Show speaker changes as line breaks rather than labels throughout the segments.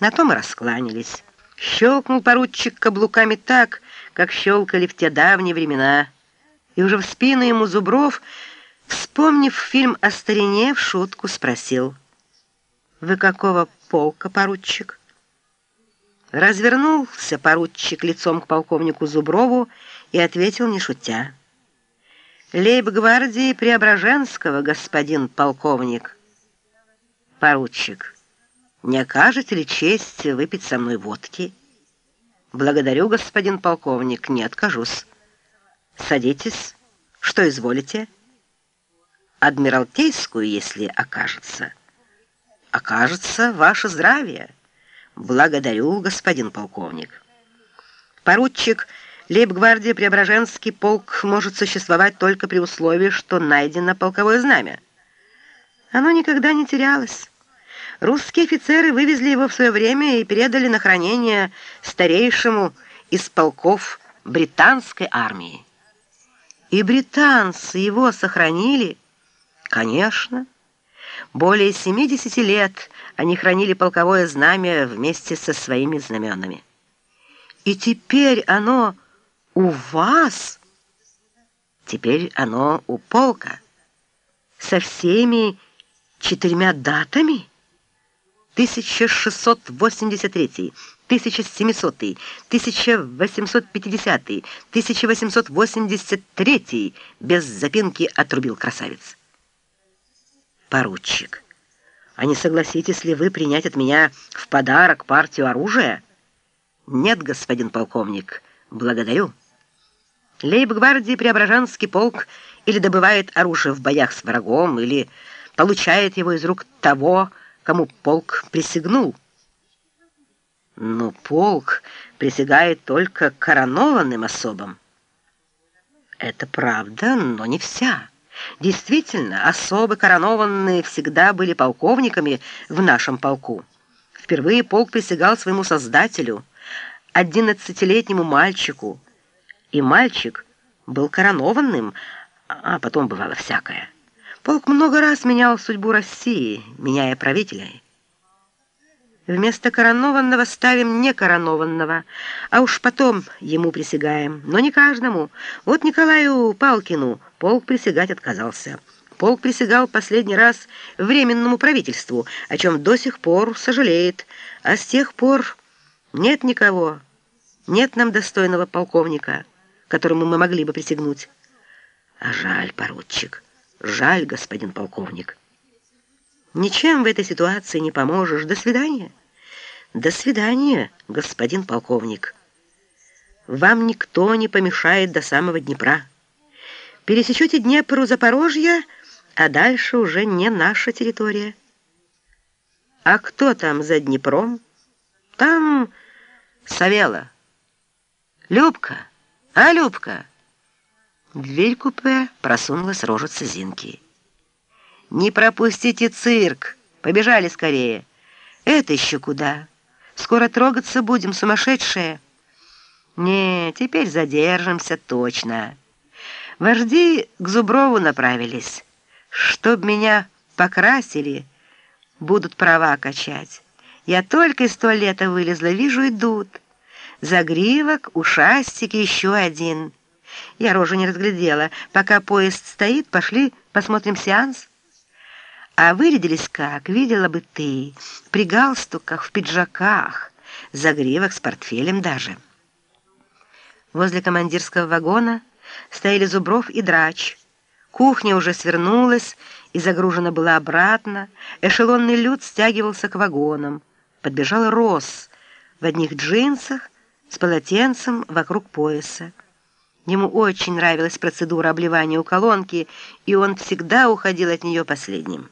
На том и раскланялись. Щелкнул поручик каблуками так, как щелкали в те давние времена. И уже в спину ему Зубров, вспомнив фильм о старине, в шутку спросил. «Вы какого полка, поручик?» Развернулся поручик лицом к полковнику Зуброву и ответил, не шутя. «Лейб-гвардии Преображенского, господин полковник». «Поручик». Не окажете ли честь выпить со мной водки? Благодарю, господин полковник, не откажусь. Садитесь. Что изволите? Адмиралтейскую, если окажется. Окажется ваше здравие. Благодарю, господин полковник. Поручик Лейб-гвардии Преображенский полк может существовать только при условии, что найдено полковое знамя. Оно никогда не терялось. Русские офицеры вывезли его в свое время и передали на хранение старейшему из полков британской армии. И британцы его сохранили? Конечно. Более 70 лет они хранили полковое знамя вместе со своими знаменами. И теперь оно у вас? Теперь оно у полка. Со всеми четырьмя датами? 1683, 1700, 1850, 1883, без запинки отрубил красавец. Поручик, а не согласитесь ли вы принять от меня в подарок партию оружия? Нет, господин полковник, благодарю. Лейб-гвардии Преображенский полк или добывает оружие в боях с врагом, или получает его из рук того, кому полк присягнул. Но полк присягает только коронованным особам. Это правда, но не вся. Действительно, особы коронованные всегда были полковниками в нашем полку. Впервые полк присягал своему создателю, одиннадцатилетнему мальчику, и мальчик был коронованным, а потом бывало всякое. Полк много раз менял судьбу России, меняя правителей. Вместо коронованного ставим некоронованного, а уж потом ему присягаем. Но не каждому. Вот Николаю Палкину полк присягать отказался. Полк присягал последний раз Временному правительству, о чем до сих пор сожалеет. А с тех пор нет никого, нет нам достойного полковника, которому мы могли бы присягнуть. А жаль, поручик». Жаль, господин полковник. Ничем в этой ситуации не поможешь. До свидания. До свидания, господин полковник. Вам никто не помешает до самого Днепра. Пересечете Днепр у Запорожья, а дальше уже не наша территория. А кто там за Днепром? Там Савела. Любка, а, Любка? Дверь купе просунулась рожица Зинки. «Не пропустите цирк! Побежали скорее!» «Это еще куда? Скоро трогаться будем, сумасшедшие!» «Не, теперь задержимся точно!» Вожди к Зуброву направились. «Чтоб меня покрасили, будут права качать. Я только из туалета вылезла, вижу, идут. Загривок, ушастики, еще один». Я рожу не разглядела. Пока поезд стоит, пошли посмотрим сеанс. А вырядились как, видела бы ты, при галстуках, в пиджаках, загривок с портфелем даже. Возле командирского вагона стояли Зубров и Драч. Кухня уже свернулась и загружена была обратно. Эшелонный люд стягивался к вагонам. Подбежал Рос в одних джинсах с полотенцем вокруг пояса. Ему очень нравилась процедура обливания у колонки, и он всегда уходил от нее последним.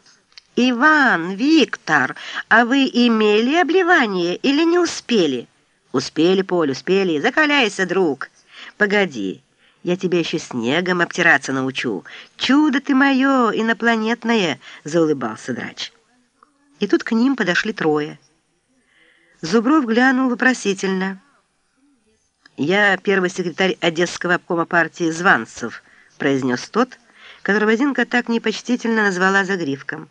«Иван, Виктор, а вы имели обливание или не успели?» «Успели, Поль, успели. Закаляйся, друг. Погоди, я тебя еще снегом обтираться научу. Чудо ты мое, инопланетное!» — заулыбался драч. И тут к ним подошли трое. Зубров глянул вопросительно. «Я первый секретарь Одесского обкома партии Званцев», произнес тот, которого Зинка так непочтительно назвала загривком.